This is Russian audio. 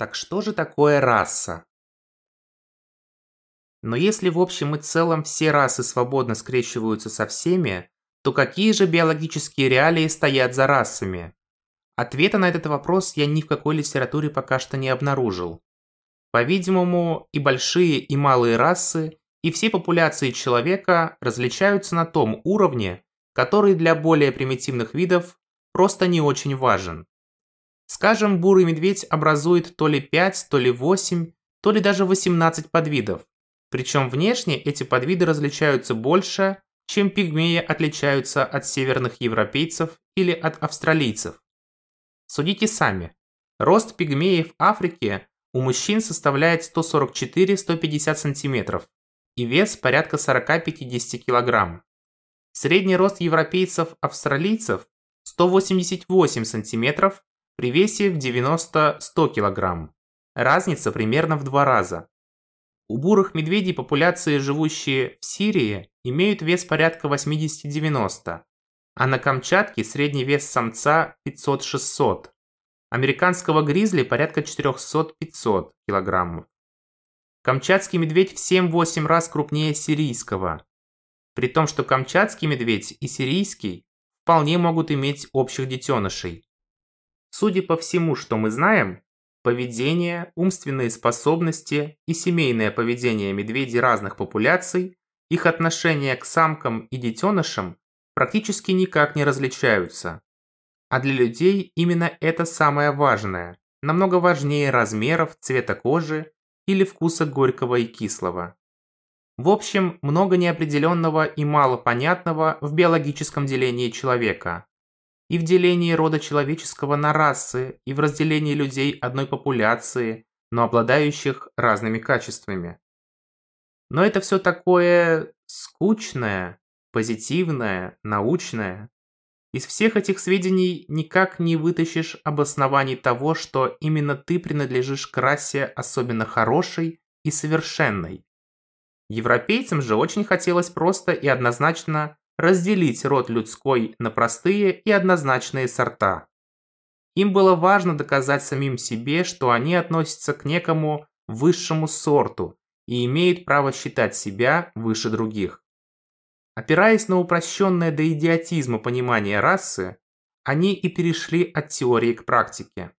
Так что же такое раса? Но если в общем и целом все расы свободно скрещиваются со всеми, то какие же биологические реалии стоят за расами? Ответа на этот вопрос я ни в какой литературе пока что не обнаружил. По-видимому, и большие, и малые расы, и все популяции человека различаются на том уровне, который для более примитивных видов просто не очень важен. Скажем, бурый медведь образует то ли 5, то ли 8, то ли даже 18 подвидов, причем внешне эти подвиды различаются больше, чем пигмеи отличаются от северных европейцев или от австралийцев. Судите сами. Рост пигмеев Африки у мужчин составляет 144-150 см и вес порядка 40-50 кг. Средний рост европейцев-австралийцев 188 см при весе в 90-100 кг. Разница примерно в два раза. У бурых медведей популяции, живущие в Сирии, имеют вес порядка 80-90, а на Камчатке средний вес самца 500-600. Американского гризли порядка 400-500 кг. Камчатский медведь в 7-8 раз крупнее сирийского. При том, что камчатский медведь и сирийский вполне могут иметь общих детенышей. Судя по всему, что мы знаем, Поведение, умственные способности и семейное поведение медведей разных популяций, их отношение к самкам и детенышам практически никак не различаются. А для людей именно это самое важное, намного важнее размеров, цвета кожи или вкуса горького и кислого. В общем, много неопределенного и мало понятного в биологическом делении человека и в делении рода человеческого на расы, и в разделении людей одной популяции, но обладающих разными качествами. Но это все такое скучное, позитивное, научное. Из всех этих сведений никак не вытащишь обоснований того, что именно ты принадлежишь к расе особенно хорошей и совершенной. Европейцам же очень хотелось просто и однозначно разделить род людской на простые и однозначные сорта. Им было важно доказать самим себе, что они относятся к некому высшему сорту и имеют право считать себя выше других. Опираясь на упрощенное до идиотизма понимание расы, они и перешли от теории к практике.